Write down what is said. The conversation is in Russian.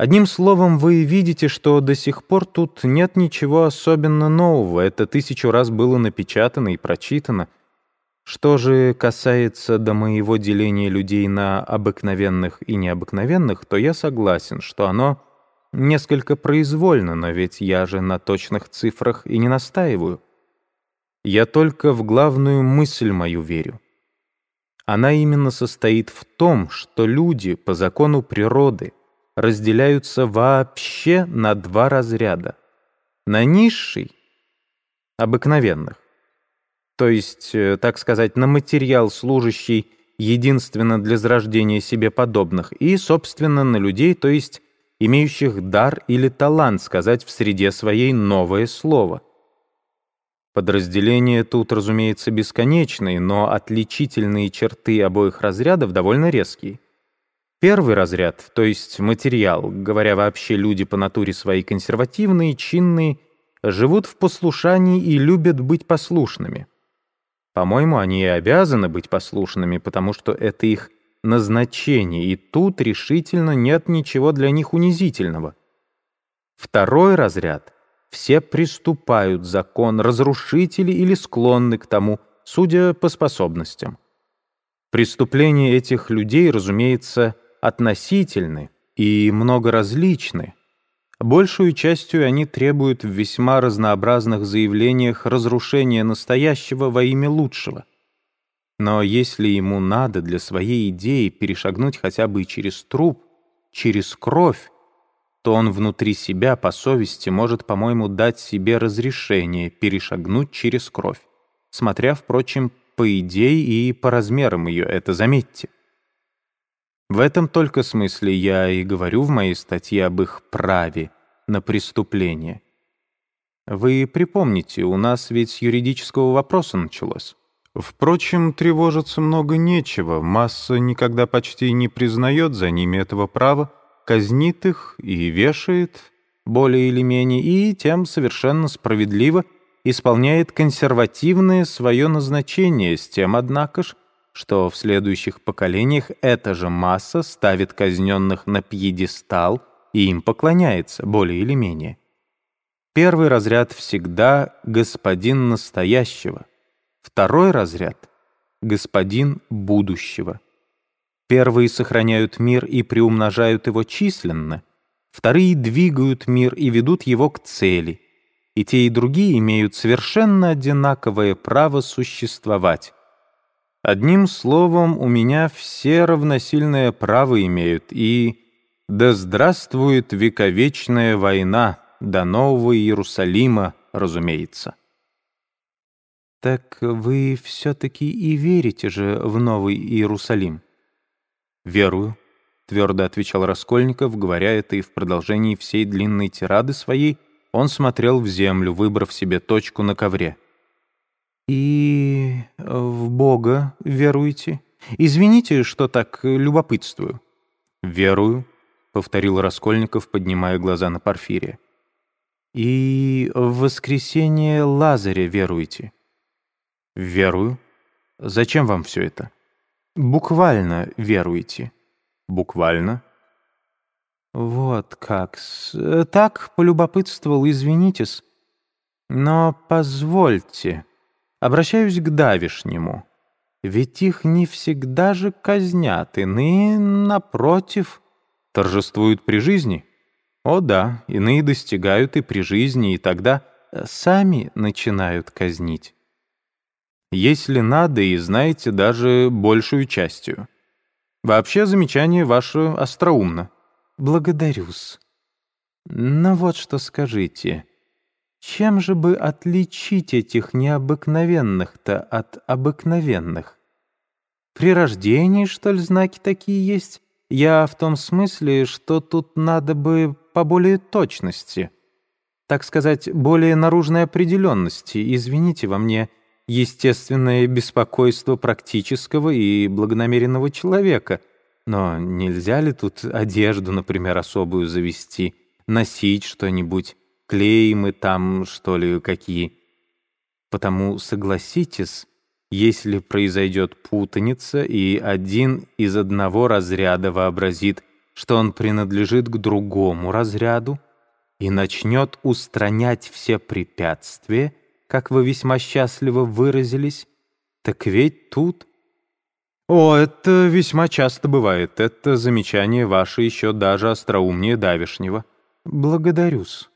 Одним словом, вы видите, что до сих пор тут нет ничего особенно нового. Это тысячу раз было напечатано и прочитано. Что же касается до моего деления людей на обыкновенных и необыкновенных, то я согласен, что оно несколько произвольно, но ведь я же на точных цифрах и не настаиваю. Я только в главную мысль мою верю. Она именно состоит в том, что люди по закону природы разделяются вообще на два разряда. На низший — обыкновенных, то есть, э, так сказать, на материал, служащий единственно для зарождения себе подобных, и, собственно, на людей, то есть имеющих дар или талант сказать в среде своей новое слово — Подразделения тут, разумеется, бесконечные, но отличительные черты обоих разрядов довольно резкие. Первый разряд, то есть материал, говоря вообще, люди по натуре своей консервативные, чинные, живут в послушании и любят быть послушными. По-моему, они и обязаны быть послушными, потому что это их назначение, и тут решительно нет ничего для них унизительного. Второй разряд — все приступают закон, разрушители или склонны к тому, судя по способностям. Преступления этих людей, разумеется, относительны и многоразличны. Большую частью они требуют в весьма разнообразных заявлениях разрушения настоящего во имя лучшего. Но если ему надо для своей идеи перешагнуть хотя бы через труп, через кровь, то он внутри себя по совести может, по-моему, дать себе разрешение перешагнуть через кровь, смотря, впрочем, по идее и по размерам ее, это заметьте. В этом только смысле я и говорю в моей статье об их праве на преступление. Вы припомните, у нас ведь с юридического вопроса началось. Впрочем, тревожиться много нечего, масса никогда почти не признает за ними этого права, казнит их и вешает, более или менее, и тем совершенно справедливо исполняет консервативное свое назначение, с тем, однако ж, что в следующих поколениях эта же масса ставит казненных на пьедестал и им поклоняется, более или менее. Первый разряд всегда господин настоящего, второй разряд — господин будущего. Первые сохраняют мир и приумножают его численно, вторые двигают мир и ведут его к цели. И те, и другие имеют совершенно одинаковое право существовать. Одним словом, у меня все равносильное право имеют, и «Да здравствует вековечная война, до Нового Иерусалима, разумеется». «Так вы все-таки и верите же в Новый Иерусалим?» «Верую», — твердо отвечал Раскольников, говоря это и в продолжении всей длинной тирады своей он смотрел в землю, выбрав себе точку на ковре. «И в Бога веруете? Извините, что так любопытствую». «Верую», — повторил Раскольников, поднимая глаза на Порфирия. «И в воскресение Лазаря веруете?» «Верую. Зачем вам все это?» Буквально веруете. Буквально? Вот как. -с. Так полюбопытствовал, извинитесь. Но позвольте. Обращаюсь к давишнему. Ведь их не всегда же казнят, иные, напротив, торжествуют при жизни. О да, иные достигают и при жизни, и тогда сами начинают казнить если надо, и знаете даже большую частью. Вообще замечание ваше остроумно. Благодарю-с. Но вот что скажите. Чем же бы отличить этих необыкновенных-то от обыкновенных? При рождении, что ли, знаки такие есть? Я в том смысле, что тут надо бы по более точности. Так сказать, более наружной определенности. Извините во мне, — естественное беспокойство практического и благонамеренного человека. Но нельзя ли тут одежду, например, особую завести, носить что-нибудь, клеймы там, что ли, какие? Потому согласитесь, если произойдет путаница, и один из одного разряда вообразит, что он принадлежит к другому разряду и начнет устранять все препятствия, как вы весьма счастливо выразились, так ведь тут... О, это весьма часто бывает. Это замечание ваше еще даже остроумнее давешнего. Благодарю-с.